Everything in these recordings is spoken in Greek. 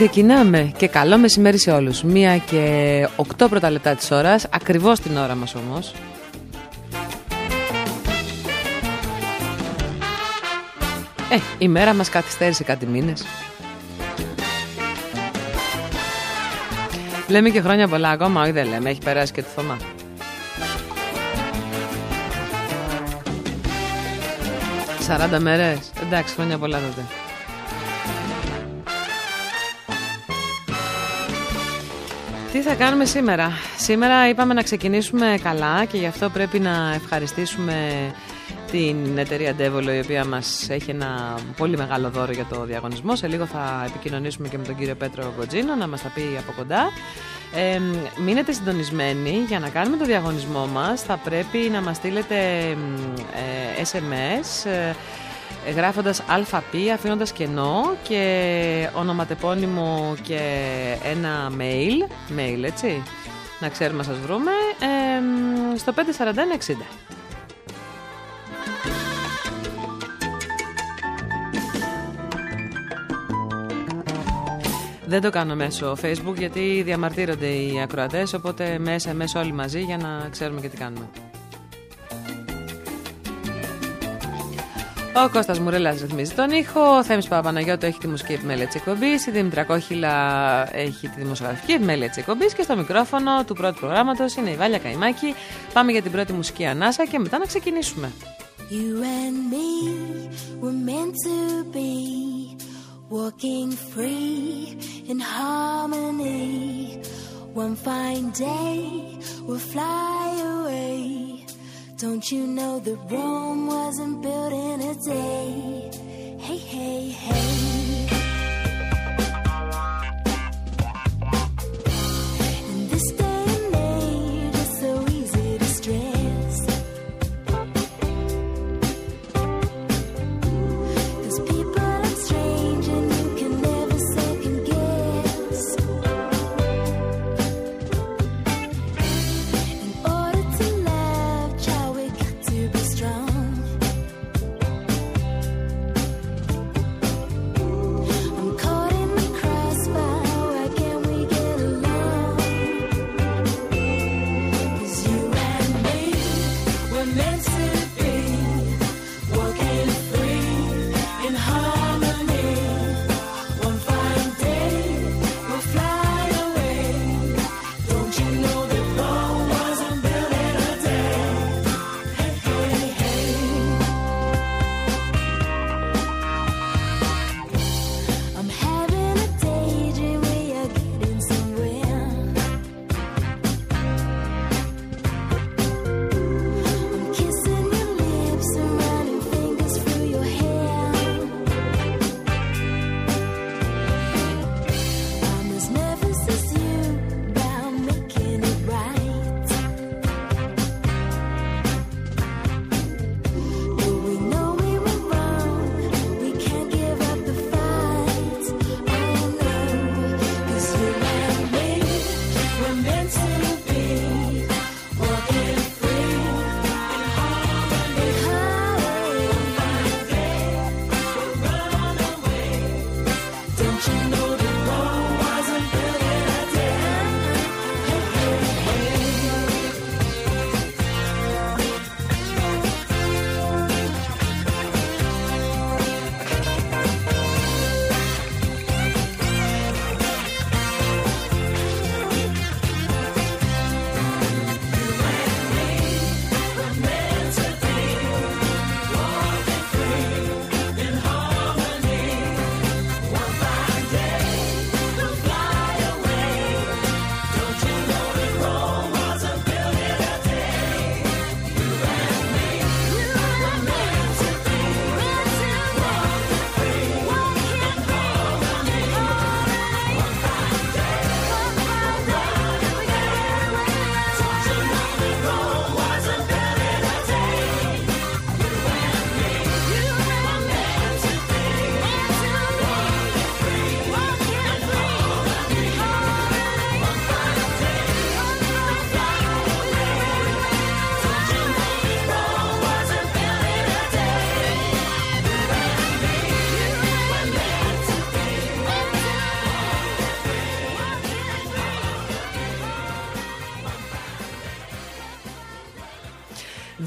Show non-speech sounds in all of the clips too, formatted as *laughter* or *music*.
Ξεκινάμε και καλό μεσημέρι σε όλους. Μία και οκτώ πρώτα λεπτά της ώρας, ακριβώς την ώρα μας όμως. Ε, η μέρα μας καθυστέρησε κάτι μήνες. Λέμε και χρόνια πολλά ακόμα, όχι δεν λέμε, έχει περάσει και το Θωμά. Σαράντα μέρες, εντάξει χρόνια πολλά τότε. Τι θα κάνουμε σήμερα; Σήμερα είπαμε να ξεκινήσουμε καλά και γι' αυτό πρέπει να ευχαριστήσουμε την εταιρεία Ντέβολο η οποία μας έχει ένα πολύ μεγάλο δώρο για το διαγωνισμό. Σε λίγο θα επικοινωνήσουμε και με τον κύριο Πέτρο Γκοτζίνο να μας τα πει από κοντά. Ε, μείνετε συντονισμένοι για να κάνουμε το διαγωνισμό μας. Θα πρέπει να μας στείλετε ε, SMS ε, γράφοντας ΑΠ αφήνοντας κενό και ονοματεπώνυμο και ένα mail, mail έτσι, να ξέρουμε να σας βρούμε, ε, στο 54160. Δεν το κάνω μέσω facebook γιατί διαμαρτύρονται οι ακροατές οπότε μέσα μέσω όλοι μαζί για να ξέρουμε και τι κάνουμε. Ο Κώστας Μουρέλας ρυθμίζει τον ήχο, ο Θέμης Παπαναγιώτου έχει τη μουσική επιμέλεια της εκπομπής, η Δήμητρα Κόχυλα έχει τη δημοσιογραφική επιμέλεια της εκπομπής και στο μικρόφωνο του πρώτου προγράμματος είναι η Βάλια Καϊμάκη. Πάμε για την πρώτη μουσική ανάσα και μετά να ξεκινήσουμε. You and me were meant to be Walking free in harmony One fine day we'll fly away Don't you know that Rome wasn't built in a day? Hey, hey, hey.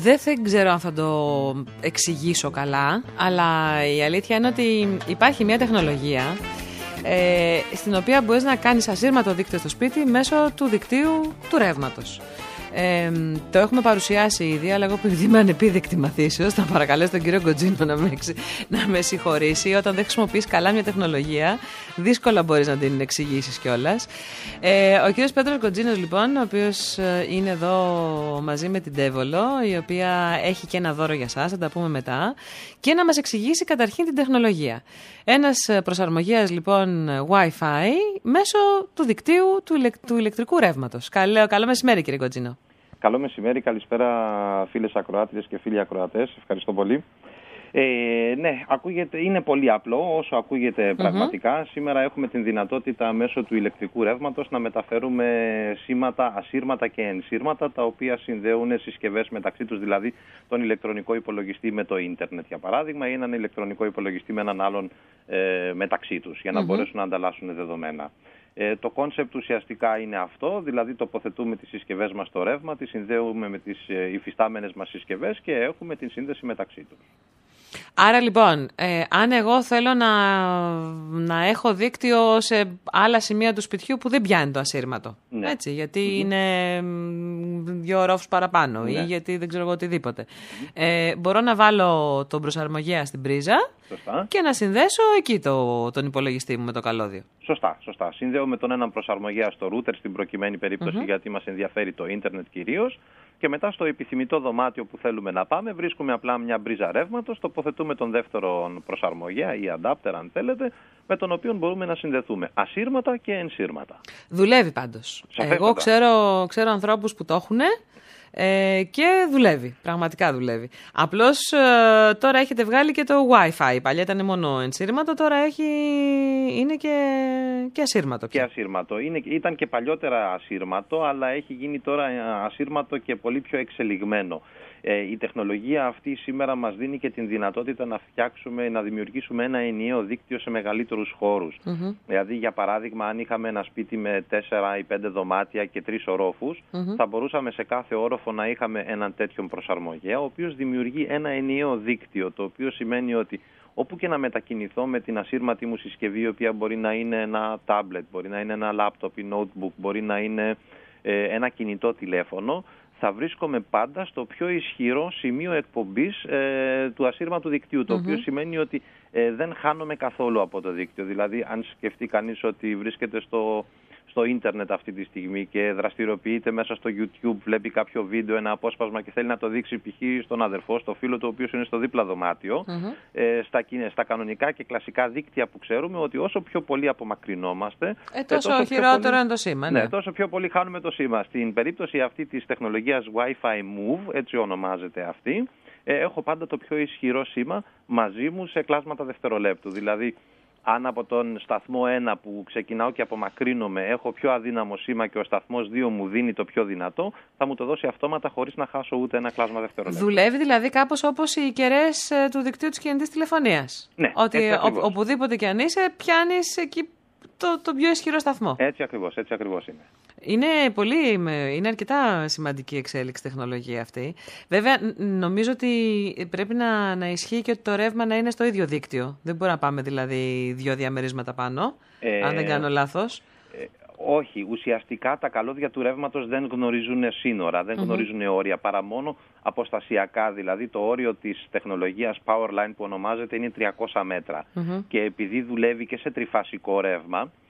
Δεν, δεν ξέρω αν θα το εξηγήσω καλά, αλλά η αλήθεια είναι ότι υπάρχει μια τεχνολογία ε, στην οποία μπορείς να κάνεις ασύρματο δίκτυο στο σπίτι μέσω του δικτύου του ρεύματος. Ε, το έχουμε παρουσιάσει ήδη, αλλά εγώ επειδή είμαι ανεπίδεκτη μαθήσεως, θα παρακαλέσω τον κύριο Γκοτζίνο να με, να με συγχωρήσει. Όταν δεν χρησιμοποιείς καλά μια τεχνολογία, δύσκολα μπορείς να την εξηγήσεις κιόλας. Ε, ο κύριος Πέτρος Γκοτζίνος, λοιπόν, ο οποίος ε, είναι εδώ μαζί με την Τέβολο, η οποία έχει και ένα δώρο για εσά, θα τα πούμε μετά, και να μας εξηγήσει καταρχήν την τεχνολογία. Ένας ε, προσαρμογέας λοιπόν Wi-Fi μέσω του δικτύου του, του ηλεκτρικού ρεύματος. Καλό, καλό μεσημέρι, κύριε Γκοτζίνο. Καλό μεσημέρι, καλησπέρα φίλες ακροάτριες και φίλοι ακροατές. Ευχαριστώ πολύ. Ε, ναι, ακούγεται, είναι πολύ απλό όσο ακούγεται πραγματικά. Σήμερα έχουμε την δυνατότητα μέσω του ηλεκτρικού ρεύματος να μεταφέρουμε σήματα, ασύρματα και ενσύρματα τα οποία συνδέουν συσκευές μεταξύ τους, δηλαδή τον ηλεκτρονικό υπολογιστή με το ίντερνετ για παράδειγμα ή έναν ηλεκτρονικό υπολογιστή με έναν άλλον ε, μεταξύ τους για να μπορέσουν να ανταλλάσσουν δεδομένα. Ε, το concept ουσιαστικά είναι αυτό, δηλαδή τοποθετούμε τις συσκευές μας στο ρεύμα, τις συνδέουμε με τις ε, υφιστάμενες μας συσκευές και έχουμε την σύνδεση μεταξύ τους. Άρα λοιπόν, ε, αν εγώ θέλω να, να έχω δίκτυο σε άλλα σημεία του σπιτιού που δεν πιάνει το ασύρματο. Ναι. Έτσι, γιατί είναι δύο ρόφους παραπάνω ή ναι. γιατί δεν ξέρω εγώ οτιδήποτε. Ε, μπορώ να βάλω τον προσαρμογέα στην πρίζα και να συνδέσω εκεί το, τον υπολογιστή μου με το καλώδιο. Σωστά, σωστά. Συνδέω τον έναν προσαρμογέα στο router στην προκειμένη γιατί μας ενδιαφέρει το ίντερνετ κυρίως και μετά στο επιθυμητό δωμάτιο που θέλουμε να πάμε βρίσκουμε απλά μια μπρίζα ρεύματος, τοποθετούμε τον δεύτερο προσαρμογέα ή adapter αν θέλετε, με τον οποίο μπορούμε να συνδεθούμε ασύρματα και ενσύρματα. Δουλεύει πάντως. Εγώ ξέρω, ξέρω ανθρώπους που το έχουν ε, και δουλεύει, πραγματικά δουλεύει. Απλώς ε, τώρα έχετε βγάλει και το Wi-Fi. Παλιά ήταν μόνο ενσύρματο, τώρα έχει, είναι και, και ασύρματο. Και ασύρματο. Είναι, ήταν και παλιότερα ασύρματο, αλλά έχει γίνει τώρα ασύρματο και πολύ πιο εξελιγμένο. Ε, η τεχνολογία αυτή σήμερα μας δίνει και την δυνατότητα να φτιάξουμε, να δημιουργήσουμε ένα ενιαίο δίκτυο σε μεγαλύτερους Δηλαδή, για παράδειγμα, αν είχαμε ένα σπίτι με 4 ή 5 δωμάτια και 3 οροφους θα μπορούσαμε σε κάθε όροφο να είχαμε έναν τέτοιον προσαρμογέα, ο οποίος δημιουργεί ένα ενιαίο δίκτυο, το οποίο σημαίνει ότι όπου και να μετακινηθώ με την ασύρματη μου συσκευή, η οποία μπορεί να είναι ένα tablet, μπορεί να είναι ένα laptop ή notebook, μπορεί να είναι ε, ένα κινητό τηλέφωνο, θα βρίσκομαι πάντα στο πιο ισχυρό σημείο εκπομπής ε, του ασύρματου δικτύου, το οποίο σημαίνει ότι ε, δεν χάνομαι καθόλου από το δίκτυο. Δηλαδή, αν σκεφτεί κανείς ότι βρίσκεται στο στο ίντερνετ αυτή τη στιγμή και δραστηριοποιείται μέσα στο YouTube, βλέπει κάποιο βίντεο, ένα απόσπασμα και θέλει να το δείξει π.χ. στον αδερφό, στο φίλο του, ο οποίος είναι στο δίπλα δωμάτιο, ε, στα, στα κανονικά και κλασικά δίκτυα που ξέρουμε ότι όσο πιο πολύ απομακρυνόμαστε. Ε, ε τόσο, τόσο χειρότερο πολύ... είναι το σήμα. Ναι. ναι. τόσο πιο πολύ χάνουμε το σήμα. Στην περίπτωση αυτή της τεχνολογίας Wi-Fi Move, έτσι ονομάζεται αυτή, ε, έχω πάντα το πιο ισχυρό σήμα μαζί μου σε κλάσματα δευτερολέπτου. Δηλαδή, αν από τον σταθμό 1 που ξεκινάω και απομακρύνομαι έχω πιο αδύναμο σήμα και ο σταθμός 2 μου δίνει το πιο δυνατό, θα μου το δώσει αυτόματα χωρίς να χάσω ούτε ένα κλάσμα δευτερόλεπτο. Δουλεύει δηλαδή κάπως όπως οι κεραίες ε, του δικτύου της κινητής τηλεφωνίας. Ναι, Ότι ο, οπουδήποτε και αν είσαι, πιάνεις εκεί το, το πιο ισχυρό σταθμό. Έτσι ακριβώς, έτσι ακριβώς είναι. Είναι, πολύ, είναι αρκετά σημαντική εξέλιξη τεχνολογία αυτή. Βέβαια, νομίζω ότι πρέπει να, να ισχύει και ότι το ρεύμα να είναι στο ίδιο δίκτυο. Δεν μπορεί να πάμε δηλαδή δύο διαμερίσματα πάνω, ε, αν δεν κάνω λάθος. Ε, όχι, ουσιαστικά τα καλώδια του ρεύματος δεν γνωρίζουν σύνορα, δεν γνωρίζουν όρια, παρά μόνο αποστασιακά. Δηλαδή το όριο της τεχνολογίας Powerline που ονομάζεται είναι 300 μέτρα. Και επειδή δουλεύει και σε τριφασικό ρεύμα, ε,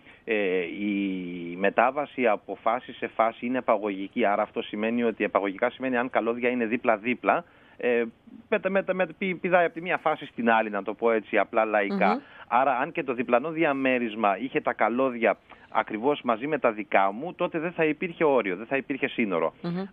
η μετάβαση από φάση σε φάση είναι επαγωγική. Άρα αυτό σημαίνει ότι επαγωγικά σημαίνει αν καλώδια είναι δίπλα-δίπλα, ε, με, με, με, πηδάει από τη μία φάση στην άλλη, να το πω έτσι απλά Άρα, αν και το διπλανό διαμέρισμα είχε τα καλώδια ακριβώς μαζί με τα δικά μου, τότε δεν θα υπήρχε όριο, δεν θα υπήρχε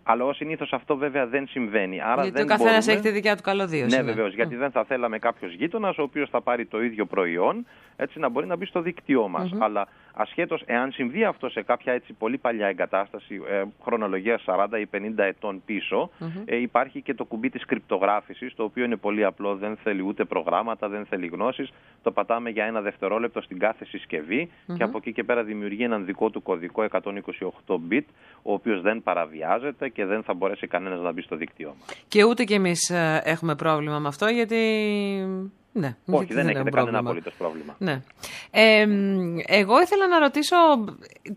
Αλλά ως συνήθως αυτό βέβαια δεν συμβαίνει. Άρα γιατί δεν ο καθένας μπορούμε... έχει τη δικιά του καλωδία. Ναι, βεβαίως, γιατί δεν θα θέλαμε κάποιος γείτονας, ο οποίος θα πάρει το ίδιο προϊόν, έτσι να μπορεί να μπει στο δίκτυό μας. Αλλά ασχέτως εάν συμβεί αυτό σε κάποια έτσι πολύ παλιά εγκατάσταση, ε, χρονολογία 40 ή 50 ετών πίσω, ε, υπάρχει και το κουμπί της κρυπτογράφησης, το οποίο είναι πολύ απλό, δεν θέλει ούτε προγράμματα, δεν θέλει γνώσεις. Το πατάμε για ένα δευτερόλεπτο στην κάθε και από εκεί και πέρα δημιουργεί έναν δικό του κωδικό 128 bit, ο οποίος δεν παραβιάζεται και δεν θα μπορέσει κανένας να μπει στο δίκτυό μας. Και ούτε κι εμείς ε, έχουμε πρόβλημα με αυτό, γιατί ναι, Όχι, δεν, δεν έχετε κανένα απολύτως πρόβλημα. Ναι. Ε, εγώ ήθελα να ρωτήσω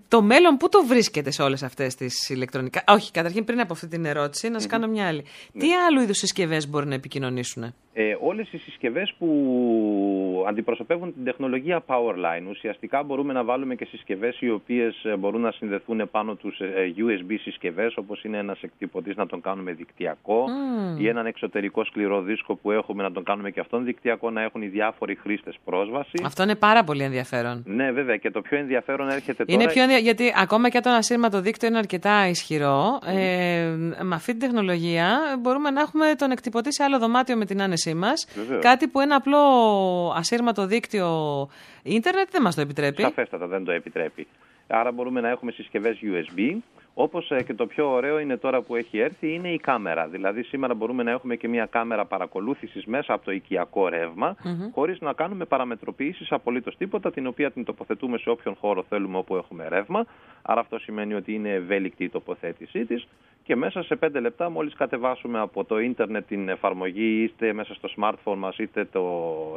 το μέλλον πού το βρίσκεται σε όλες αυτές τις ηλεκτρονικά. Όχι, καταρχήν πριν από αυτή την ερώτηση, να σας κάνω μια άλλη. Ναι. Τι άλλου είδους συσκευές μπορεί να επικοινωνήσουν, ε, Όλες οι συσκευές που αντιπροσωπεύουν την τεχνολογία Powerline. Ουσιαστικά μπορούμε να βάλουμε και συσκευές οι οποίες ε, μπορούν να συνδεθούν πάνω τους ε, USB συσκευές, όπως είναι ένας εκτυπωτής να τον κάνουμε δικτυακό mm. ή έναν εξωτερικό σκληρό δίσκο που έχουμε να τον κάνουμε και αυτόν δικτυακό να έχουν οι διάφοροι χρήστες πρόσβαση. Αυτό είναι πάρα πολύ ενδιαφέρον. Ναι, βέβαια. Και το πιο ενδιαφέρον έρχεται τώρα. Είναι πιο ενδια... Γιατί ακόμα και το ασύρματο δίκτυο είναι αρκετά ισχυρό. Ε, με αυτή την τεχνολογία μπορούμε να έχουμε τον εκτυπωτή σε άλλο δωμάτιο με την άνεσή μας. Κάτι που ένα απλό ασύρματο δίκτυο ίντερνετ δεν μας το επιτρέπει. Σαφέστατα δεν το επιτρέπει. Άρα μπορούμε να έχουμε συσκευές USB όπως ε, και το πιο ωραίο είναι τώρα που έχει έρθει είναι η κάμερα. Δηλαδή σήμερα μπορούμε να έχουμε και μια κάμερα παρακολούθησης μέσα από το οικιακό ρεύμα mm-hmm. χωρίς να κάνουμε παραμετροποιήσεις απολύτως τίποτα την οποία την τοποθετούμε σε όποιον χώρο θέλουμε όπου έχουμε ρεύμα. Άρα αυτό σημαίνει ότι είναι ευέλικτη η τοποθέτησή της και μέσα σε πέντε λεπτά μόλις κατεβάσουμε από το ίντερνετ την εφαρμογή είτε μέσα στο smartphone μας είτε το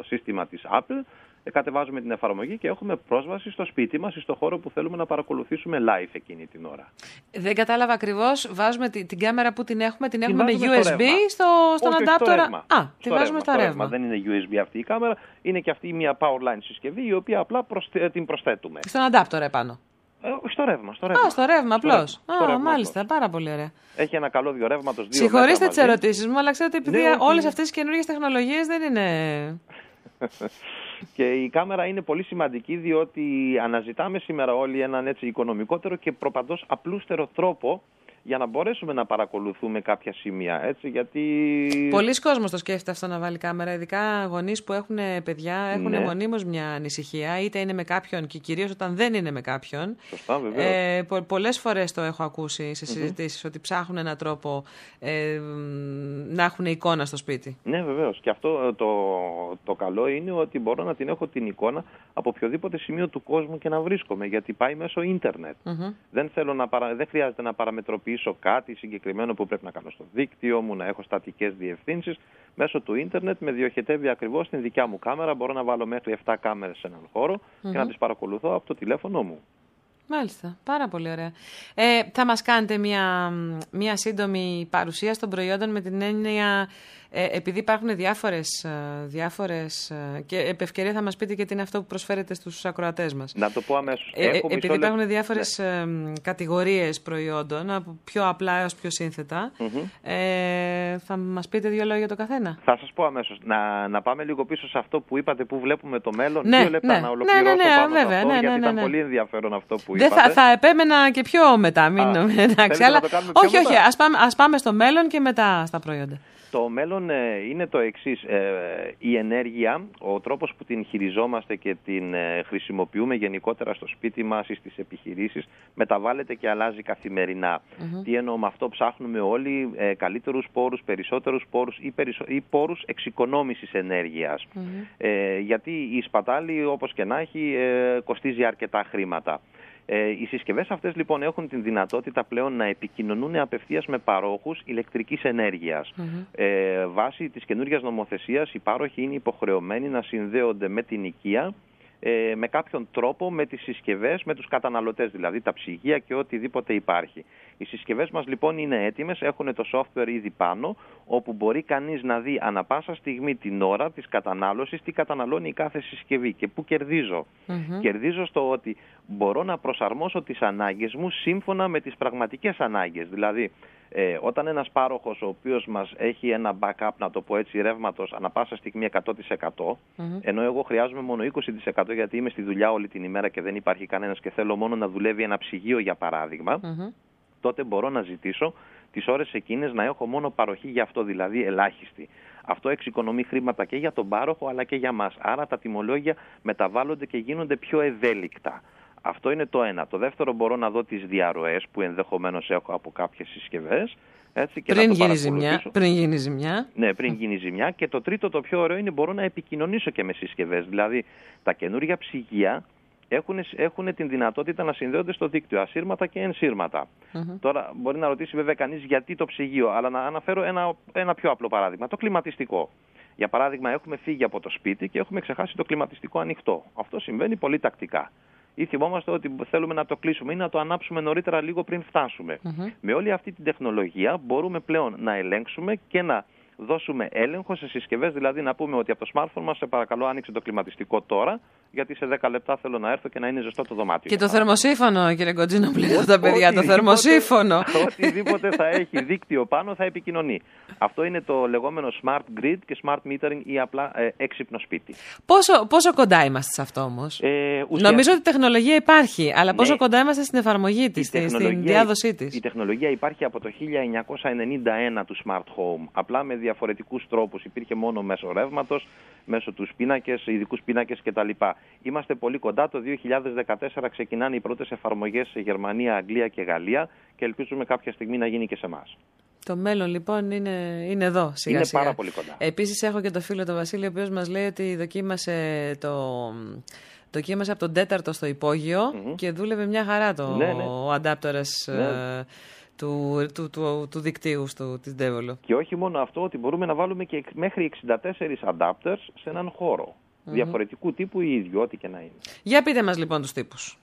σύστημα της Apple ε, κατεβάζουμε την εφαρμογή και έχουμε πρόσβαση στο σπίτι μας ή στο χώρο που θέλουμε να παρακολουθήσουμε live εκείνη την ώρα. Δεν κατάλαβα ακριβώς, βάζουμε την, την κάμερα που την έχουμε, την, έχουμε με USB στο, στον adapter; Α, τη βάζουμε στο, ρεύμα. Δεν είναι USB αυτή η κάμερα, είναι και αυτή μια powerline συσκευή η οποία απλά την προσθέτουμε. Στον adapter επάνω. Ε, στο ρεύμα, στο ρεύμα. Α, στο ρεύμα, απλώς. Α, μάλιστα, πάρα πολύ ωραία. Έχει ένα καλό ρεύματος. Συγχωρήστε τις ερωτήσεις μου, αλλά ξέρετε, επειδή ναι, όλες αυτές τι καινούργιες τεχνολογίες δεν είναι. *laughs* Και η κάμερα είναι πολύ σημαντική διότι αναζητάμε σήμερα όλοι έναν έτσι οικονομικότερο και προπαντός απλούστερο τρόπο για να μπορέσουμε να παρακολουθούμε κάποια σημεία. Έτσι, γιατί... Πολλοί κόσμος το σκέφτεται αυτό να βάλει κάμερα, ειδικά γονείς που έχουν παιδιά, έχουν ναι. μονίμως μια ανησυχία, είτε είναι με κάποιον και κυρίως όταν δεν είναι με κάποιον. Σωστά, Ε, πο, πολλές φορές το έχω ακούσει σε συζητήσεις, ότι ψάχνουν έναν τρόπο ε, να έχουν εικόνα στο σπίτι. Ναι, βεβαίως. Και αυτό ε, το, το καλό είναι ότι μπορώ να την έχω την εικόνα από οποιοδήποτε σημείο του κόσμου και να βρίσκομαι, γιατί πάει μέσω ίντερνετ. Δεν, θέλω να παρα... δεν χρειάζεται να παραμετροποιήσω κάτι συγκεκριμένο που πρέπει να κάνω στο δίκτυο μου, να έχω στατικές διευθύνσεις. Μέσω του ίντερνετ με διοχετεύει ακριβώς στην δικιά μου κάμερα. Μπορώ να βάλω μέχρι 7 κάμερες σε έναν και να τις παρακολουθώ από το τηλέφωνο μου. Μάλιστα. Πάρα πολύ ωραία. Ε, θα μας κάνετε μια, μια σύντομη παρουσία των προϊόντων με την έννοια ε, επειδή υπάρχουν διάφορες, ε, διάφορες ε, και επ' ευκαιρία θα μας πείτε και τι είναι αυτό που προσφέρετε στους ακροατές μας. Να το πω αμέσως. Ε, ε επειδή υπάρχουν διάφορες ναι. κατηγορίες προϊόντων, από πιο απλά έως πιο σύνθετα, ε, θα μας πείτε δύο λόγια για το καθένα. Θα σας πω αμέσως. Να, να πάμε λίγο πίσω σε αυτό που είπατε, που βλέπουμε το μέλλον. Ναι, δύο λεπτά ναι, να ολοκληρώσω ναι, ναι, ναι, πάνω βέβαια, αυτό, ναι, γιατί ήταν πολύ ενδιαφέρον αυτό που είπατε. Δεν θα, θα επέμενα και πιο μετά, μην Α, εντάξει, αλλά, όχι, όχι, ας πάμε, ας πάμε στο μέλλον και μετά στα προϊόντα. Το μέλλον ε, είναι το εξής. Ε, η ενέργεια, ο τρόπος που την χειριζόμαστε και την ε, χρησιμοποιούμε γενικότερα στο σπίτι μας ή στις επιχειρήσεις μεταβάλλεται και αλλάζει Τι εννοώ με αυτό ψάχνουμε όλοι καλύτερους πόρους, περισσότερους πόρους ή, περισσο... ή πόρους εξοικονόμησης γιατί η σπατάλη όπως και να έχει κοστίζει αρκετά χρήματα. Ε, οι συσκευές αυτές λοιπόν έχουν την δυνατότητα πλέον να επικοινωνούν απευθείας με παρόχους ηλεκτρικής ενέργειας. Ε, βάσει της καινούργιας νομοθεσίας, οι πάροχοι είναι υποχρεωμένοι να συνδέονται με την οικία ε, με κάποιον τρόπο με τις συσκευές, με τους καταναλωτές δηλαδή, τα ψυγεία και οτιδήποτε υπάρχει. Οι συσκευές μας λοιπόν είναι έτοιμες, έχουν το software ήδη πάνω, όπου μπορεί κανείς να δει ανα πάσα στιγμή την ώρα της κατανάλωσης, τι καταναλώνει η κάθε συσκευή και πού κερδίζω. Κερδίζω στο ότι μπορώ να προσαρμόσω τις ανάγκες μου σύμφωνα με τις πραγματικές ανάγκες. Δηλαδή, ε, όταν ένας πάροχος ο οποίος μας έχει ένα backup, να το πω έτσι, ρεύματος ανα πάσα στιγμή 100%, ενώ εγώ χρειάζομαι μόνο 20% γιατί είμαι στη δουλειά όλη την ημέρα και δεν υπάρχει κανένας και θέλω μόνο να δουλεύει ένα ψυγείο για παράδειγμα, τότε μπορώ να ζητήσω τις ώρες εκείνες να έχω μόνο παροχή για αυτό, δηλαδή ελάχιστη. Αυτό εξοικονομεί χρήματα και για τον πάροχο αλλά και για μας. Άρα τα τιμολόγια μεταβάλλονται και γίνονται πιο ευέλικτα. Αυτό είναι το ένα. Το δεύτερο μπορώ να δω τις διαρροές που ενδεχομένως έχω από κάποιες συσκευές. Έτσι, και πριν, να γίνει ζημιά, πριν γίνει ζημιά. Ναι, πριν γίνει ζημιά. Και το τρίτο το πιο ωραίο είναι μπορώ να επικοινωνήσω και με συσκευές. Δηλαδή τα καινούργια ψυγεία έχουν, έχουν την δυνατότητα να συνδέονται στο δίκτυο, ασύρματα και ενσύρματα. Τώρα μπορεί να ρωτήσει βέβαια κανείς γιατί το ψυγείο, αλλά να αναφέρω ένα, ένα πιο απλό παράδειγμα, το κλιματιστικό. Για παράδειγμα, έχουμε φύγει από το σπίτι και έχουμε ξεχάσει το κλιματιστικό ανοιχτό. Αυτό συμβαίνει πολύ τακτικά. Ή θυμόμαστε ότι θέλουμε να το κλείσουμε ή να το ανάψουμε νωρίτερα λίγο πριν φτασουμε Με όλη αυτή την τεχνολογία μπορούμε πλέον να ελέγξουμε και να δώσουμε έλεγχο σε συσκευές, δηλαδή να πούμε ότι από το smartphone μας, σε παρακαλώ, άνοιξε το κλιματιστικό τώρα, γιατί σε 10 λεπτά θέλω να έρθω και να είναι ζεστό το δωμάτιο. Και το θερμοσύφωνο, κύριε Κοντζίνο, που λένε τα παιδιά, το θερμοσύφωνο. *laughs* Οτιδήποτε θα έχει δίκτυο πάνω θα επικοινωνεί. Αυτό είναι το λεγόμενο smart grid και smart metering ή απλά ε, έξυπνο σπίτι. Πόσο, πόσο κοντά είμαστε σε αυτό όμως; Ε, Νομίζω ότι η τεχνολογία υπάρχει, αλλά πόσο ναι. κοντά είμαστε στην εφαρμογή της, στην διάδοσή της; Η τεχνολογία υπάρχει από το 1991 του smart home. Απλά με διαφορετικούς τρόπους. Υπήρχε μόνο μέσω ρεύματος, μέσω τους πίνακες, ειδικούς πίνακες κτλ. Είμαστε πολύ κοντά. Το 2014 ξεκινάνε οι πρώτες εφαρμογές σε Γερμανία, Αγγλία και Γαλλία και ελπίζουμε κάποια στιγμή να γίνει και σε εμά. Το μέλλον λοιπόν είναι, είναι εδώ σιγά είναι σιγά. πάρα πολύ κοντά. Επίσης έχω και το φίλο τον Βασίλη ο οποίος μας λέει ότι δοκίμασε το... Δοκίμασε από τον τέταρτο στο υπογειο και δούλευε μια χαρά το ναι, ναι. ο αντάπτορας ναι. Ε, του, του, του, του δικτύου στο, της Devolo. Και όχι μόνο αυτό, ότι μπορούμε να βάλουμε και μέχρι 64 adapters σε έναν χώρο. Διαφορετικού τύπου ή ίδιο, ό,τι και να είναι. Για πείτε μας λοιπόν τους τύπους.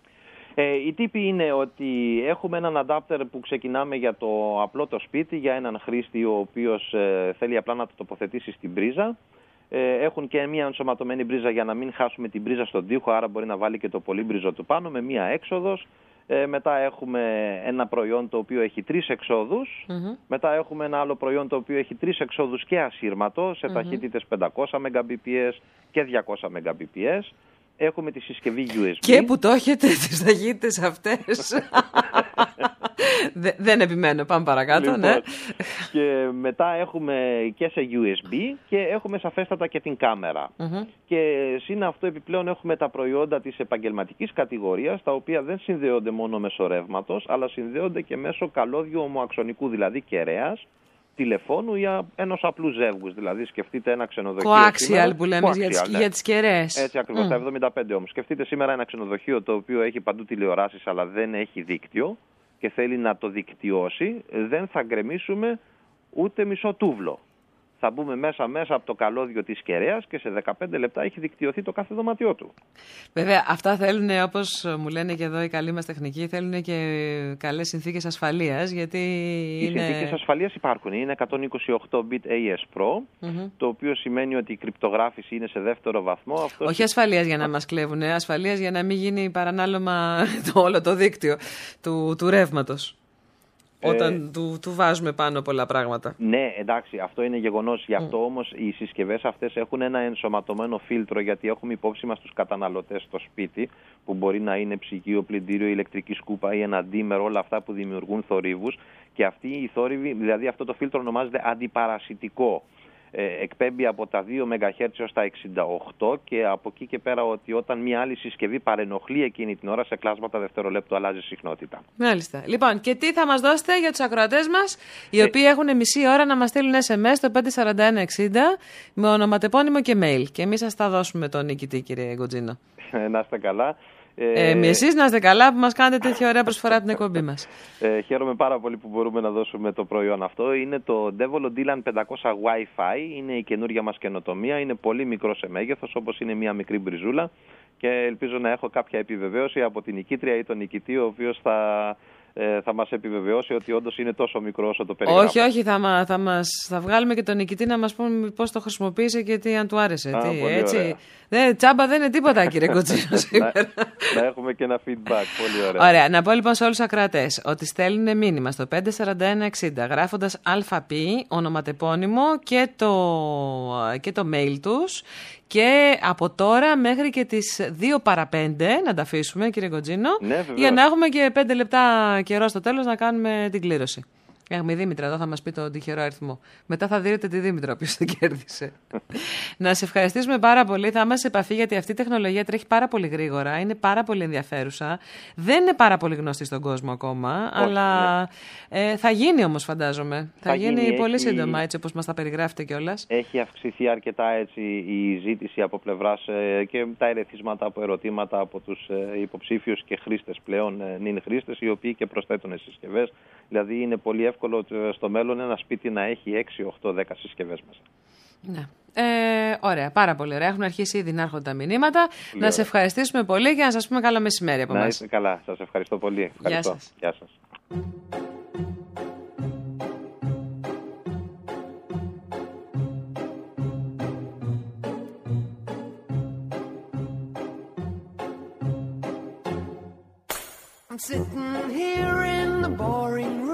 Ε, οι τύποι είναι ότι έχουμε έναν adapter που ξεκινάμε για το απλό το σπίτι, για έναν χρήστη ο οποίος ε, θέλει απλά να το τοποθετήσει στην πρίζα. Ε, έχουν και μια ενσωματωμένη πρίζα για να μην χάσουμε την πρίζα στον τοίχο, άρα μπορεί να βάλει και το πολύμπριζο του πάνω με μια έξοδος. Ε, μετά έχουμε ένα προϊόν το οποίο έχει τρεις Μετά έχουμε ένα άλλο προϊόν το οποίο έχει τρεις εξόδους και ασύρματο σε mm-hmm. ταχύτητες 500 Mbps και 200 Mbps. Έχουμε τη συσκευή USB. Και που το έχετε τις ταχύτητες αυτές. *laughs* δεν επιμένω, πάμε παρακάτω. Λοιπόν, ναι. Και μετά έχουμε και σε USB και έχουμε σαφέστατα και την καμερα Και σύν αυτό επιπλέον έχουμε τα προϊόντα της επαγγελματικής κατηγορίας, τα οποία δεν συνδέονται μόνο μέσω ρεύματος, αλλά συνδέονται και μέσω καλώδιου ομοαξονικού, δηλαδή κεραίας, τηλεφώνου ή ενός απλού ζεύγους. Δηλαδή, σκεφτείτε ένα ξενοδοχείο. Coaxial που λέμε για, τις, ναι. για τις κεραίες. Έτσι ακριβώς, τα 75 όμως. Σκεφτείτε σήμερα ένα ξενοδοχείο το οποίο έχει παντού τηλεοράσεις αλλά δεν έχει δίκτυο και θέλει να το δικτυώσει, δεν θα γκρεμίσουμε ούτε μισό τούβλο θα μπούμε μέσα μέσα από το καλώδιο της κεραίας και σε 15 λεπτά έχει δικτυωθεί το κάθε δωμάτιό του. Βέβαια, αυτά θέλουν, όπως μου λένε και εδώ οι καλοί μας τεχνικοί, θέλουν και καλές συνθήκες ασφαλείας, γιατί οι είναι... συνθήκες ασφαλείας υπάρχουν. Είναι 128-bit AS Pro, το οποίο σημαίνει ότι η κρυπτογράφηση είναι σε δεύτερο βαθμό. Αυτός Όχι ασφαλείας για να μας κλέβουν, ασφαλείας για να μην γίνει παρανάλωμα *laughs* το, όλο το δίκτυο του, του ρεύματος. Όταν ε, του, του βάζουμε πάνω πολλά πράγματα. Ναι, εντάξει, αυτό είναι γεγονός. Γι' αυτό mm. όμως οι συσκευές αυτές έχουν ένα ενσωματωμένο φίλτρο, γιατί έχουμε υπόψη μας τους καταναλωτές στο σπίτι, που μπορεί να είναι ψυγείο, πλυντήριο, ηλεκτρική σκούπα ή ένα ντύμερ, όλα αυτά που δημιουργούν θορύβους. Και αυτοί οι θόρυβοι, δηλαδή αυτό το φίλτρο ονομάζεται αντιπαρασιτικό. Ε, εκπέμπει από τα 2 MHz έως τα 68 και από εκεί και πέρα ότι όταν μια άλλη συσκευή παρενοχλεί εκείνη την ώρα σε κλάσματα δευτερολέπτου αλλάζει συχνότητα. Μάλιστα. Λοιπόν, και τι θα μας δώσετε για τους ακροατές μας, οι ε... οποίοι έχουν μισή ώρα να μας στείλουν SMS το 54160 με ονοματεπώνυμο και mail. Και εμείς σας θα δώσουμε τον νικητή κύριε Γκοτζίνο. Ε, να είστε καλά. Ε, ε εσείς να είστε καλά που μας κάνετε τέτοια ωραία προσφορά την εκπομπή μας. Ε, χαίρομαι πάρα πολύ που μπορούμε να δώσουμε το προϊόν αυτό. Είναι το Devolo Dylan 500 Wi-Fi. Είναι η καινούργια μας καινοτομία. Είναι πολύ μικρό σε μέγεθος όπως είναι μια μικρή μπριζούλα. Και ελπίζω να έχω κάποια επιβεβαίωση από την νικήτρια ή τον νικητή ο οποίος θα ε, θα μας επιβεβαιώσει ότι όντως είναι τόσο μικρό όσο το περιγράφω. Όχι, όχι, θα, θα, μας, θα βγάλουμε και τον νικητή να μας πούμε πώς το χρησιμοποίησε και τι αν του άρεσε. Α, τι, έτσι. Δεν, τσάμπα δεν είναι τίποτα κύριε *laughs* Κοτσίνο να, να έχουμε και ένα feedback, πολύ ωραία. Ωραία, να πω λοιπόν σε όλους τους ακρατές ότι στέλνουν μήνυμα στο 54160 γράφοντας ΑΠ, ονοματεπώνυμο και το, και το mail τους και από τώρα μέχρι και τις 2 παρα 5 να τα αφήσουμε κύριε Κοντζίνο ναι, για να έχουμε και 5 λεπτά καιρό στο τέλος να κάνουμε την κλήρωση. Έχουμε Δήμητρα, εδώ θα μας πει τον τυχερό αριθμό. Μετά θα δείτε τη Δήμητρα, ποιο το κέρδισε. *laughs* να σε ευχαριστήσουμε πάρα πολύ. Θα είμαστε σε επαφή γιατί αυτή η τεχνολογία τρέχει πάρα πολύ γρήγορα. Είναι πάρα πολύ ενδιαφέρουσα. Δεν είναι πάρα πολύ γνωστή στον κόσμο ακόμα, αλλά ναι. ε, θα γίνει όμως, φαντάζομαι. Θα, γίνει, πολύ σύντομα, έτσι όπως μας τα περιγράφετε κιόλας. Έχει αυξηθεί αρκετά έτσι η ζήτηση από πλευράς ε, και τα ερεθίσματα από ερωτήματα από τους ε, υποψήφιους και χρήστες πλέον, ε, νυν χρήστες, οι οποίοι και προσθέτουν συσκευές. Δηλαδή είναι πολύ εύκολο στο μέλλον ένα σπίτι να έχει 6, 8, 10 συσκευές μέσα. Ναι. Ε, ωραία, πάρα πολύ ωραία. Έχουν αρχίσει ήδη να έρχονται τα μηνύματα. να σε ευχαριστήσουμε πολύ και να σας πούμε καλό μεσημέρι από εμάς. Να είστε καλά. Σας ευχαριστώ πολύ. Ευχαριστώ. Γεια σας. Γεια σας. I'm sitting here in the boring room.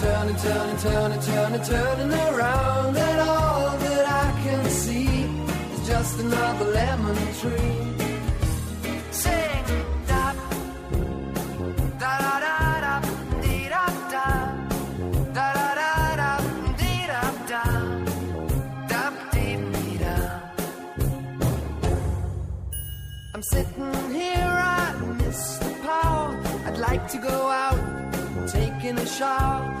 Turning, turning, turning, turning, turning around. And all that I can see is just another lemon tree. I'm sitting here, I miss the power. I'd like to go out, taking a shower,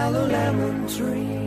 yellow lemon tree.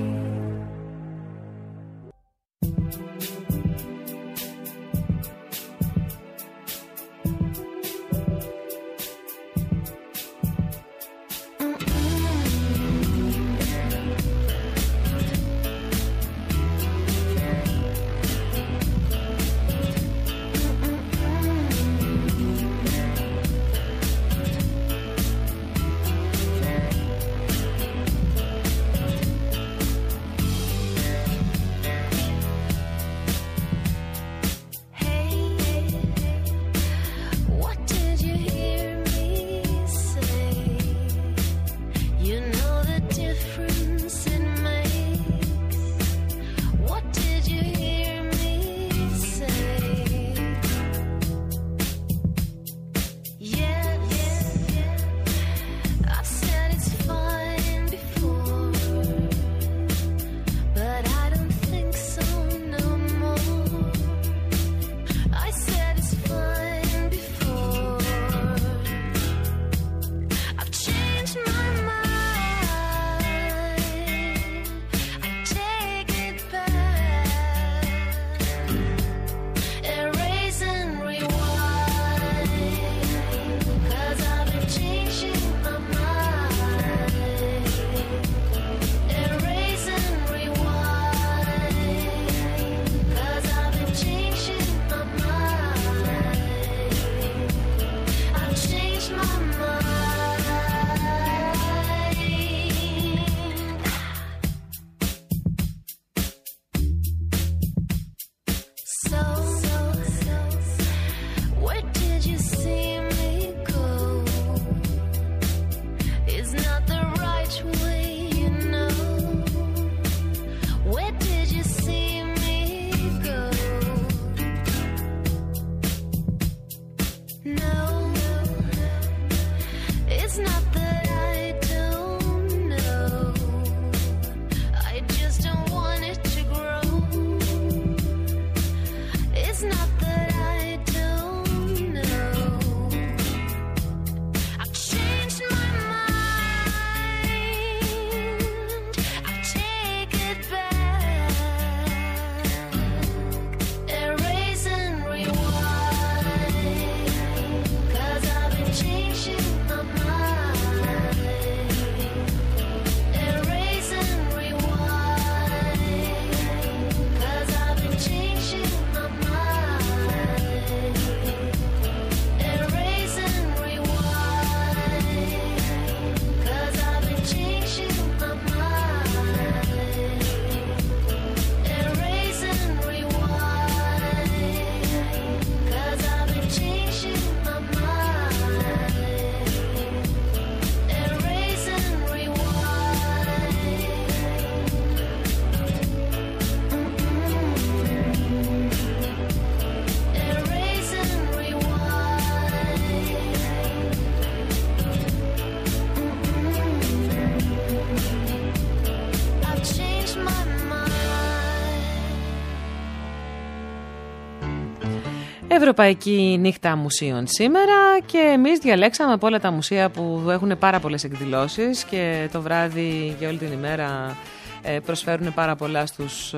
Ευρωπαϊκή Νύχτα Μουσείων σήμερα και εμείς διαλέξαμε από όλα τα μουσεία που έχουν πάρα πολλές εκδηλώσεις και το βράδυ και όλη την ημέρα ε, προσφέρουν πάρα πολλά στους ε,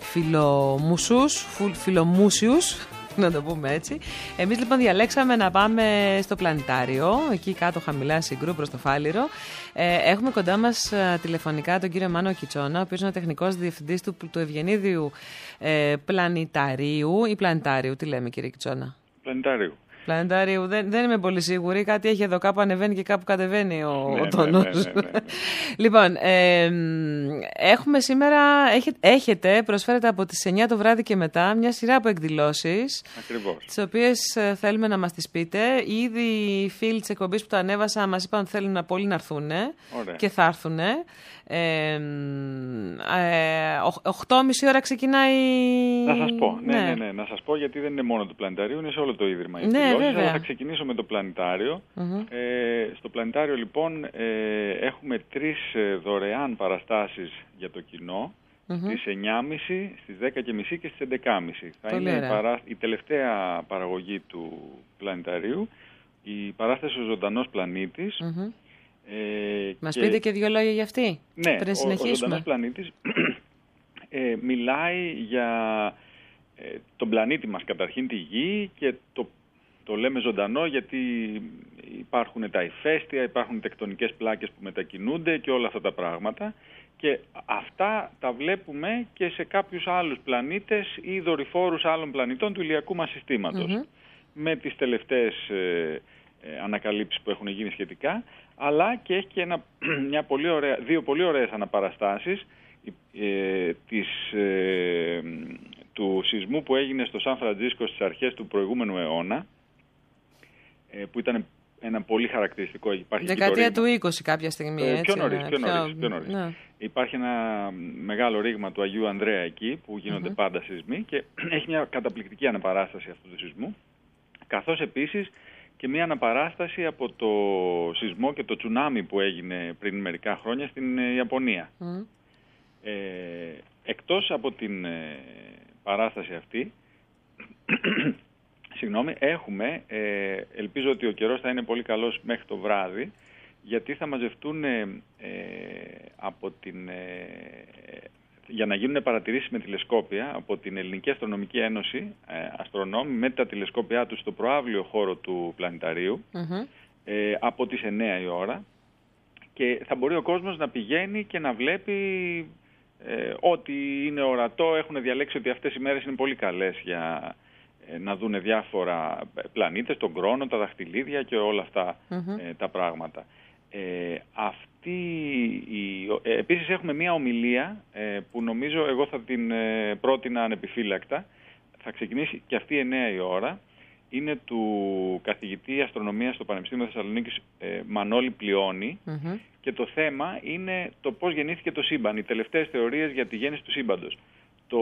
φιλομουσούς, φιλομούσιους *laughs* να το πούμε έτσι. Εμείς λοιπόν διαλέξαμε να πάμε στο πλανητάριο, εκεί κάτω χαμηλά συγκρού προς το Φάληρο. Ε, έχουμε κοντά μας ε, τηλεφωνικά τον κύριο Μάνο Κιτσόνα, ο οποίος είναι ο τεχνικός διευθυντής του, του Ευγενίδιου ε, Πλανηταρίου ή Πλανητάριου. Τι λέμε κύριε Κιτσόνα; Πλανητάριου. Πλανητάριου. Δεν, δεν είμαι πολύ σίγουρη. Κάτι έχει εδώ, κάπου ανεβαίνει και κάπου κατεβαίνει ο, ναι, ο τόνος. Ναι, ναι, ναι, *laughs* λοιπόν, ε, έχουμε σήμερα, έχετε, έχετε, προσφέρετε από τις 9 το βράδυ και μετά μια σειρά από εκδηλώσεις. Ακριβώς. Τις οποίες ε, θέλουμε να μας τις πείτε. Ήδη οι φίλοι της εκπομπής που το ανέβασα μας είπαν ότι θέλουν να πολύ να έρθουν και θα έρθουν. Ε, 8.30 ώρα ξεκινάει. Να σας πω. Ναι, ναι, ναι, ναι, Να σας πω γιατί δεν είναι μόνο το πλανητάριο, είναι σε όλο το ίδρυμα. Ναι, βέβαια. θα ξεκινήσω με το πλανηταριο Ε, στο πλανητάριο, λοιπόν, ε, έχουμε τρεις ε, δωρεάν παραστάσεις για το κοινό. Mm-hmm. Στις 9.30, στις 10.30 και στις 11.30. Θα είναι η, παρά... η τελευταία παραγωγή του πλανηταρίου, η παράσταση «Ο ζωντανός ε, Μας πείτε και δύο λόγια για αυτή, ναι, πριν συνεχίσουμε. Ο, ο πλανήτης *clears throat* ε, μιλάει για ε, τον πλανήτη μας καταρχήν τη Γη και το, το λέμε ζωντανό γιατί υπάρχουν τα ηφαίστεια, υπάρχουν τεκτονικές πλάκες που μετακινούνται και όλα αυτά τα πράγματα. Και αυτά τα βλέπουμε και σε κάποιους άλλους πλανήτες ή δορυφόρους άλλων πλανητών του ηλιακού μας συστηματος Με τις τελευταίες ε, ε, ανακαλύψεις που έχουν γίνει σχετικά αλλά και έχει και ένα, *clears throat* μια πολύ ωραία, δύο πολύ ωραίες αναπαραστάσεις ε, της, ε, του σεισμού που έγινε στο Σαν Φραντζίσκο στις αρχές του προηγούμενου αιώνα ε, που ήταν ένα πολύ χαρακτηριστικό. Υπάρχει Δεκαετία του 20 κάποια στιγμή, ε, έτσι. Πιο νωρίς, πιο νωρίς. Πιο νωρίς. Ναι. Υπάρχει ένα μεγάλο ρήγμα του Αγίου Ανδρέα εκεί που γινονται πάντα σεισμοί και *clears throat* έχει μια καταπληκτική αναπαράσταση αυτού του σεισμού καθώς επίσης και μια αναπαράσταση από το σεισμό και το τσουνάμι που έγινε πριν μερικά χρόνια στην ε, Ιαπωνία. Ε, εκτός από την ε, παράσταση αυτή, *coughs* συγγνώμη, έχουμε, ε, ελπίζω ότι ο καιρός θα είναι πολύ καλός μέχρι το βράδυ, γιατί θα μαζευτούν από την για να γίνουν παρατηρήσεις με τηλεσκόπια από την Ελληνική Αστρονομική Ένωση, ε, αστρονόμοι με τα τηλεσκόπια τους στο προάβλιο χώρο του πλανηταριου ε, από τις 9 η ώρα και θα μπορεί ο κόσμος να πηγαίνει και να βλέπει ε, ό,τι είναι ορατό. Έχουν διαλέξει ότι αυτές οι μέρες είναι πολύ καλές για ε, να δούνε διάφορα πλανήτες, τον κρόνο, τα δαχτυλίδια και όλα τα πράγματα. Ε, αυτή η, ε, επίσης έχουμε μία ομιλία ε, που νομίζω εγώ θα την ε, πρότεινα ανεπιφύλακτα. Θα ξεκινήσει και αυτή 9 η ώρα. Είναι του καθηγητή αστρονομίας στο Πανεπιστήμιο Θεσσαλονίκης ε, Μανώλη και το θέμα είναι το πώς γεννήθηκε το σύμπαν, οι τελευταίες θεωρίες για τη γέννηση του σύμπαντος. το...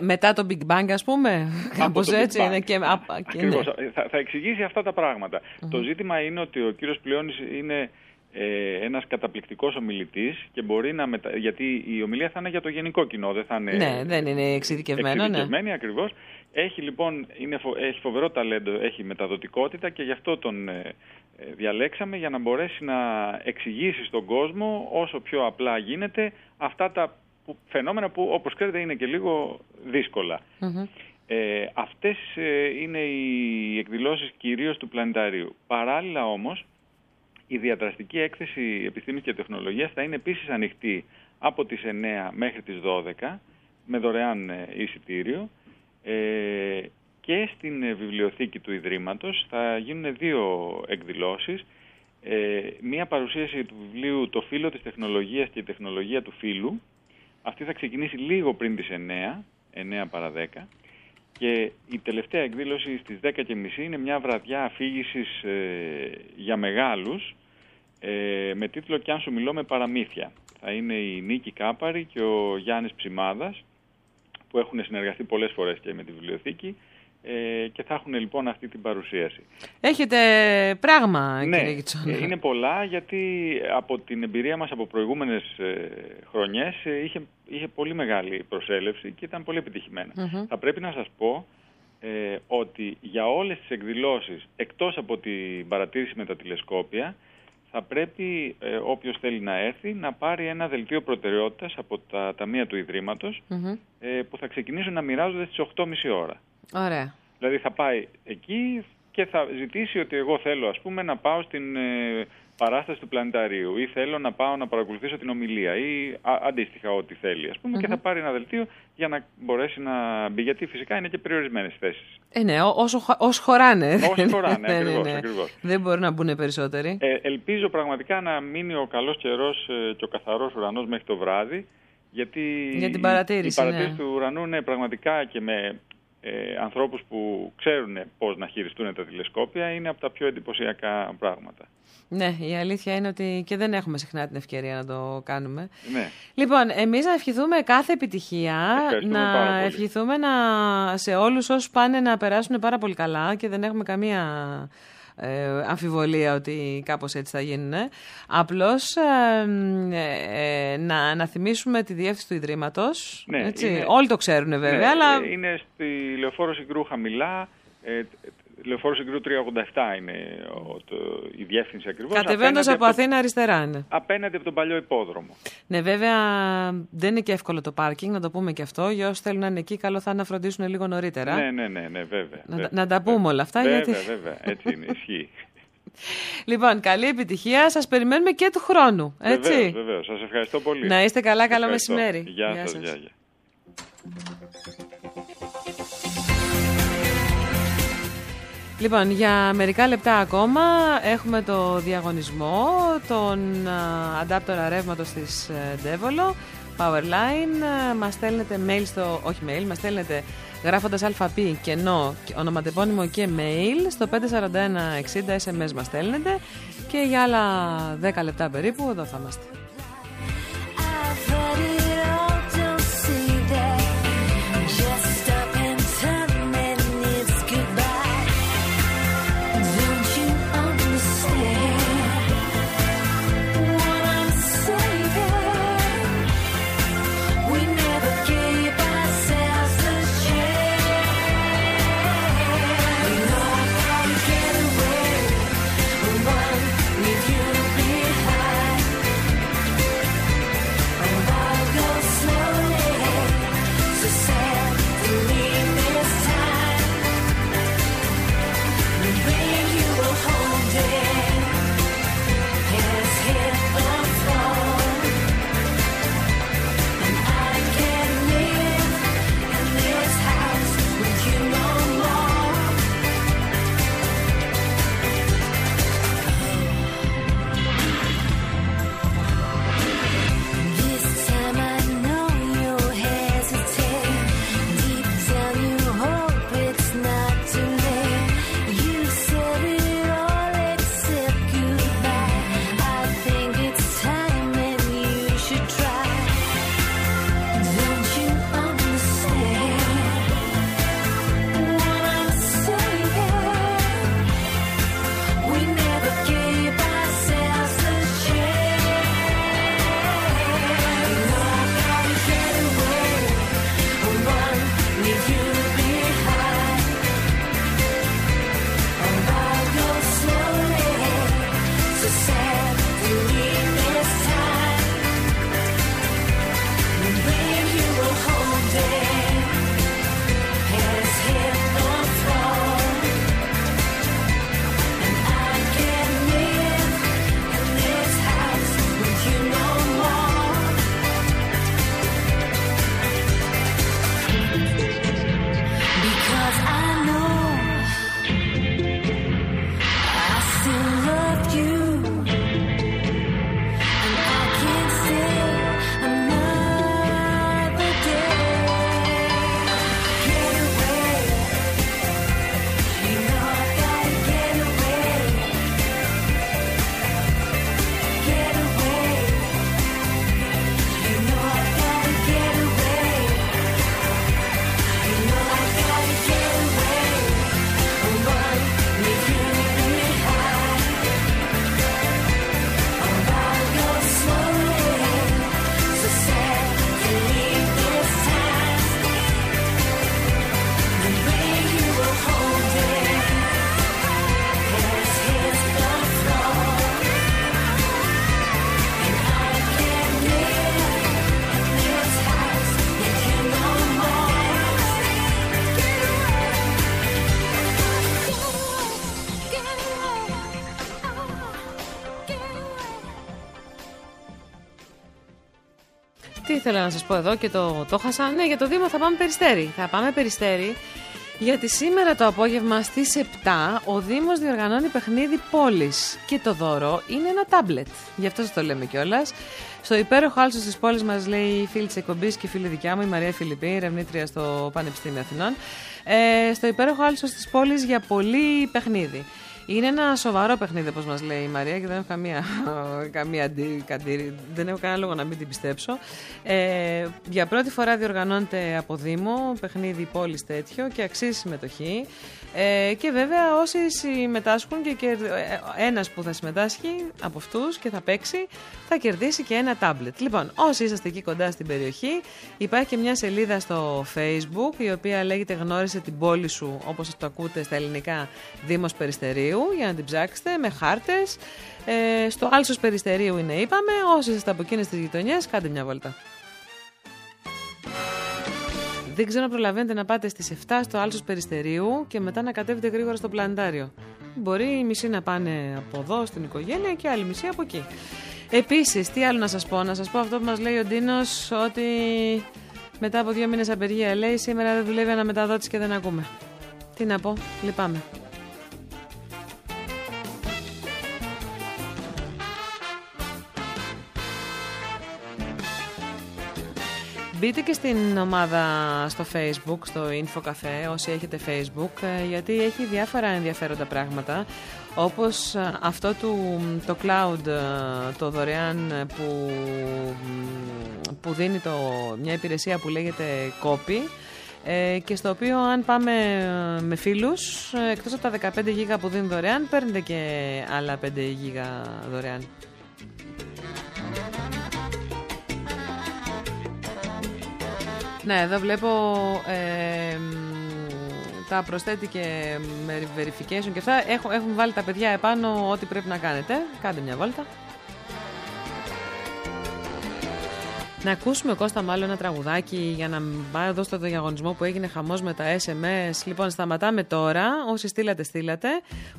μετά το Big Bang ας πούμε, κάπως έτσι είναι και... Ακριβώς, ναι. θα, θα εξηγήσει αυτά τα πραγματα Το ζήτημα είναι ότι ο κύριος Πλεόνης είναι ε, ένας καταπληκτικός ομιλητής και μπορεί να μετα... γιατί η ομιλία θα είναι για το γενικό κοινό, δεν θα είναι... Ναι, δεν είναι εξειδικευμένο, ναι. εξειδικευμένη, ναι. ακριβώς. Έχει λοιπόν, είναι, έχει φοβερό ταλέντο, έχει μεταδοτικότητα και γι' αυτό τον ε, ε, διαλέξαμε για να μπορέσει να εξηγήσει στον κόσμο όσο πιο απλά γίνεται αυτά τα φαινόμενα που όπως ξέρετε είναι και λίγο Ε, αυτές ε, είναι οι εκδηλώσεις κυρίως του πλανηταρίου. Παράλληλα όμως η διαδραστική έκθεση επιστήμης και τεχνολογίας θα είναι επίσης ανοιχτή από τις 9 μέχρι τις 12 με δωρεάν ε, εισιτήριο ε, και στην ε, βιβλιοθήκη του Ιδρύματος θα γίνουν δύο εκδηλώσεις. Ε, μία παρουσίαση του βιβλίου «Το φύλλο της τεχνολογίας και η τεχνολογία του φύλου». Αυτή θα ξεκινήσει λίγο πριν τις 9, 9 παρα 10. Και η τελευταία εκδήλωση στις 10.30 είναι μια βραδιά αφήγησης ε, για μεγάλους ε, με τίτλο «Κι αν σου μιλώ με παραμύθια». Θα είναι η Νίκη Κάπαρη και ο Γιάννης Ψημάδας που έχουν συνεργαστεί πολλές φορές και με τη βιβλιοθήκη ε, και θα έχουν λοιπόν αυτή την παρουσίαση. Έχετε πράγμα ναι, κύριε Γιτσόνα. είναι πολλά γιατί από την εμπειρία μας από προηγούμενες ε, χρονιές ε, είχε, είχε πολύ μεγάλη προσέλευση και ήταν πολύ Θα πρέπει να σας πω ε, ότι για όλες τις εκδηλώσεις εκτός από την παρατήρηση με τα τηλεσκόπια θα πρέπει ε, όποιος θέλει να έρθει να πάρει ένα δελτίο προτεραιότητας από τα ταμεία του Ιδρύματος ε, που θα ξεκινήσουν να μοιράζονται στις 8.30 ώρα. Ωραία. Δηλαδή θα πάει εκεί και θα ζητήσει ότι εγώ θέλω ας πούμε να πάω στην ε, παράσταση του πλανηταρίου ή θέλω να πάω να παρακολουθήσω την ομιλία ή αντίστοιχα ό,τι θέλει ας πουμε και θα πάρει ένα δελτίο για να μπορέσει να μπει γιατί φυσικά είναι και περιορισμένες θέσεις. Ε, ναι, όσο, όσο χωράνε. Όσο χωράνε, ναι, ακριβώς, ναι, ακριβώς. Δεν μπορεί να μπουν περισσότεροι. Ε, ελπίζω πραγματικά να μείνει ο καλός καιρός ε, και ο καθαρός ουρανός μέχρι το βράδυ γιατί για την παρατήρηση, η, παρατήρηση του ουρανού είναι πραγματικά και με ε, ανθρώπους που ξέρουν πώς να χειριστούν τα τηλεσκόπια είναι από τα πιο εντυπωσιακά πράγματα. Ναι, η αλήθεια είναι ότι και δεν έχουμε συχνά την ευκαιρία να το κάνουμε. Ναι. Λοιπόν, εμείς να ευχηθούμε κάθε επιτυχία, να ευχηθούμε να, σε όλους όσους πάνε να περάσουν πάρα πολύ καλά και δεν έχουμε καμία ε, αμφιβολία ότι κάπως έτσι θα γίνουν. Απλώς ε, ε, να, να θυμίσουμε τη διεύθυνση του Ιδρύματος. Ναι, έτσι. Όλοι το ξέρουν βέβαια. Ναι, αλλά... Είναι στη Λεωφόρο Συγκρού χαμηλά. Ε, Λεωφόρο Συγκρού 387 είναι ο, το, η διεύθυνση ακριβώς. Κατεβαίνοντας από, Αθήνα αριστερά είναι. Απέναντι από τον παλιό υπόδρομο. Ναι, βέβαια δεν είναι και εύκολο το πάρκινγκ, να το πούμε και αυτό. Για όσου θέλουν να είναι εκεί, καλό θα είναι να φροντίσουν λίγο νωρίτερα. Ναι, ναι, ναι, ναι βέβαια. Να, βέβαια, να τα πούμε βέβαια, όλα αυτά. Βέβαια, γιατί... βέβαια, έτσι είναι, ισχύει. *laughs* Λοιπόν, καλή επιτυχία. Σας περιμένουμε και του χρόνου. Έτσι; Βεβαίως, βεβαίω. Σας ευχαριστώ πολύ. Να είστε καλά, καλό μεσημέρι. Γεια, γεια σας. Γεια, γεια. Λοιπόν, για μερικά λεπτά ακόμα έχουμε το διαγωνισμό των αντάπτορα ρεύματος της Devolo Powerline. Μας στέλνετε mail στο, όχι mail, μας στέλνετε γράφοντας αλφαπή, κενό, ονοματεπώνυμο και mail στο 54160 SMS μας στέλνετε και για άλλα 10 λεπτά περίπου εδώ θα είμαστε. Ήθελα να σας πω εδώ και το, το χάσα. Ναι, για το Δήμο θα πάμε περιστέρι. Θα πάμε περιστέρι γιατί σήμερα το απόγευμα στις 7 ο Δήμος διοργανώνει παιχνίδι πόλης και το δώρο είναι ένα τάμπλετ. Γι' αυτό σας το λέμε κιόλας. Στο υπέροχο άλσο της πόλης μας, λέει η φίλη της εκπομπής και φίλη δικιά μου, η Μαρία Φιλιππή, ερευνήτρια στο Πανεπιστήμιο Αθηνών. Ε, στο υπέροχο άλσο της πόλης για πολύ παιχνίδι. Είναι ένα σοβαρό παιχνίδι, όπως μας λέει η Μαρία, και δεν έχω καμία, καμία δεν έχω κανένα λόγο να μην την πιστέψω. Ε, για πρώτη φορά διοργανώνεται από Δήμο, παιχνίδι πόλης τέτοιο και αξίζει συμμετοχή. Ε, και βέβαια όσοι συμμετάσχουν και, και ε, ένας που θα συμμετάσχει από αυτούς και θα παίξει θα κερδίσει και ένα τάμπλετ. Λοιπόν, όσοι είσαστε εκεί κοντά στην περιοχή υπάρχει και μια σελίδα στο facebook η οποία λέγεται γνώρισε την πόλη σου όπως το ακούτε στα ελληνικά Δήμος Περιστερίου για να την ψάξετε με χάρτες. Ε, στο Άλσος Περιστερίου είναι είπαμε, όσοι είστε από εκείνες τις γειτονιές κάντε μια βόλτα. Δεν ξέρω αν προλαβαίνετε να πάτε στις 7 στο Άλσος Περιστερίου και μετά να κατέβετε γρήγορα στο πλανητάριο. Μπορεί η μισή να πάνε από εδώ στην οικογένεια και άλλη μισή από εκεί. Επίσης, τι άλλο να σας πω, να σας πω αυτό που μας λέει ο Ντίνος ότι μετά από δύο μήνες απεργία λέει σήμερα δεν δουλεύει αναμεταδότης και δεν ακούμε. Τι να πω, λυπάμαι. Μπείτε και στην ομάδα στο facebook, στο Info Cafe, όσοι έχετε facebook, ε, γιατί έχει διάφορα ενδιαφέροντα πράγματα, όπως ε, αυτό του, το cloud, ε, το δωρεάν που, που δίνει το, μια υπηρεσία που λέγεται copy, και στο οποίο αν πάμε με φίλους, εκτός από τα 15 γίγα που δίνει δωρεάν, παίρνετε και άλλα 5 γίγα δωρεάν. Ναι, εδώ βλέπω ε, τα προσθέτει και με verification και αυτά. Έχουν, έχουν βάλει τα παιδιά επάνω ό,τι πρέπει να κάνετε. Κάντε μια βόλτα. Να ακούσουμε Κώστα μάλλον ένα τραγουδάκι για να πάω εδώ στο διαγωνισμό που έγινε χαμός με τα SMS. Λοιπόν, σταματάμε τώρα. Όσοι στείλατε, στείλατε.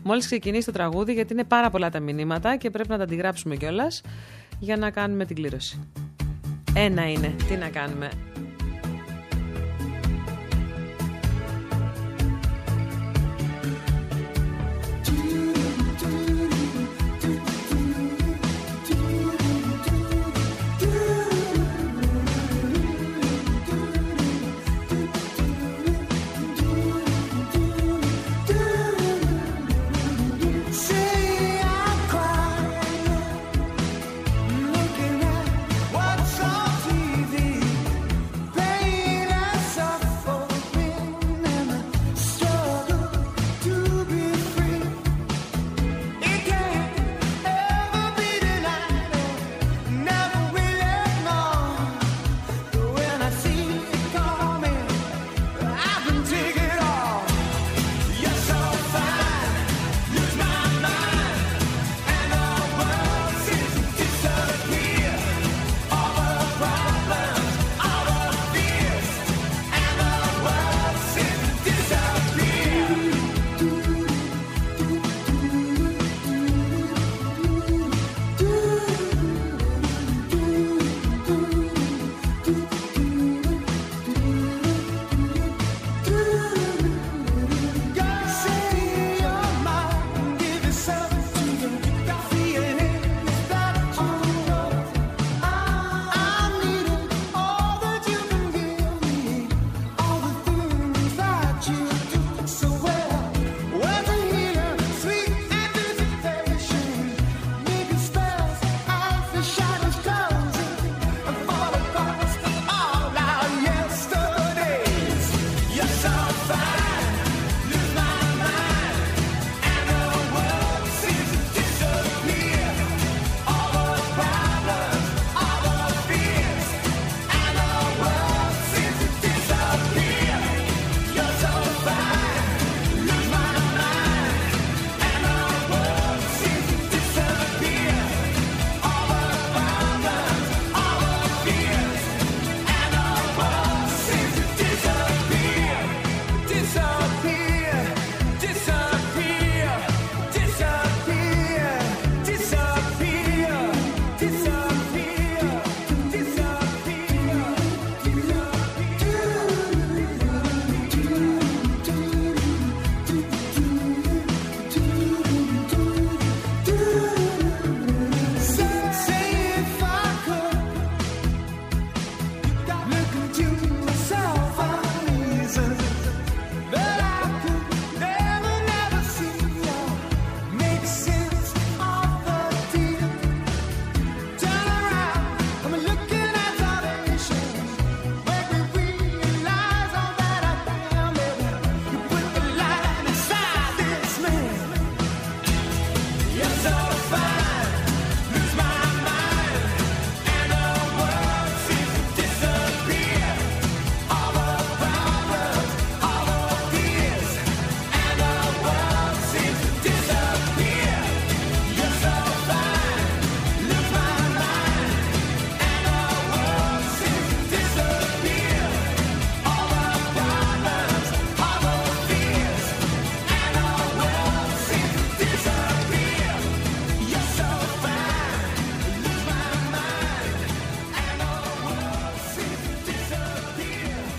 Μόλις ξεκινήσει το τραγούδι, γιατί είναι πάρα πολλά τα μηνύματα και πρέπει να τα αντιγράψουμε κιόλας για να κάνουμε την κλήρωση. Ένα είναι. Τι να κάνουμε.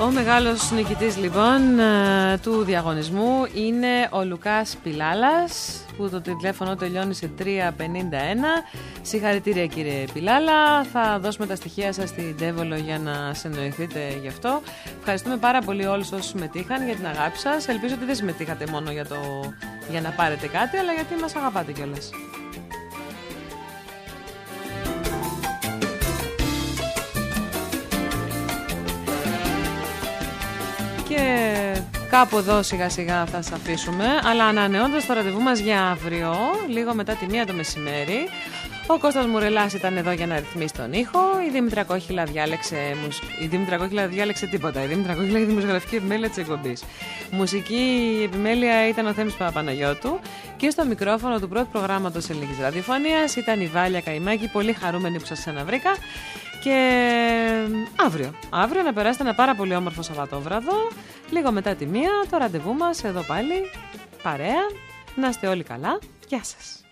Ο μεγάλος νικητής λοιπόν ε, του διαγωνισμού είναι ο Λουκάς Πιλάλας που το τηλέφωνο τελειώνει σε 351. Συγχαρητήρια κύριε Πιλάλα. Θα δώσουμε τα στοιχεία σας στην Τέβολο για να συνοηθείτε γι' αυτό. Ευχαριστούμε πάρα πολύ όλους όσους συμμετείχαν για την αγάπη σας. Ελπίζω ότι δεν συμμετείχατε μόνο για, το... για να πάρετε κάτι αλλά γιατί μας αγαπάτε κιόλας. Και κάπου εδώ σιγά σιγά θα σας αφήσουμε Αλλά ανανεώντας το ραντεβού μας για αύριο Λίγο μετά τη μία το μεσημέρι ο Κώστας Μουρελάς ήταν εδώ για να ρυθμίσει τον ήχο. Η Δήμητρα Κόχυλα διάλεξε, η Δήμητρα Κόχυλα διάλεξε τίποτα. Η Δήμητρα Κόχυλα η δημοσιογραφική επιμέλεια της εκπομπής. Μουσική επιμέλεια ήταν ο Θέμης Παπαναγιώτου. Και στο μικρόφωνο του πρώτου προγράμματος ελληνικής ραδιοφωνίας ήταν η Βάλια Καϊμάκη. Πολύ χαρούμενη που σας ξαναβρήκα. Και αύριο. Αύριο να περάσετε ένα πάρα πολύ όμορφο Σαββατόβραδο. Λίγο μετά τη μία, το ραντεβού μας εδώ πάλι. Παρέα. Να είστε όλοι καλά. Γεια σας.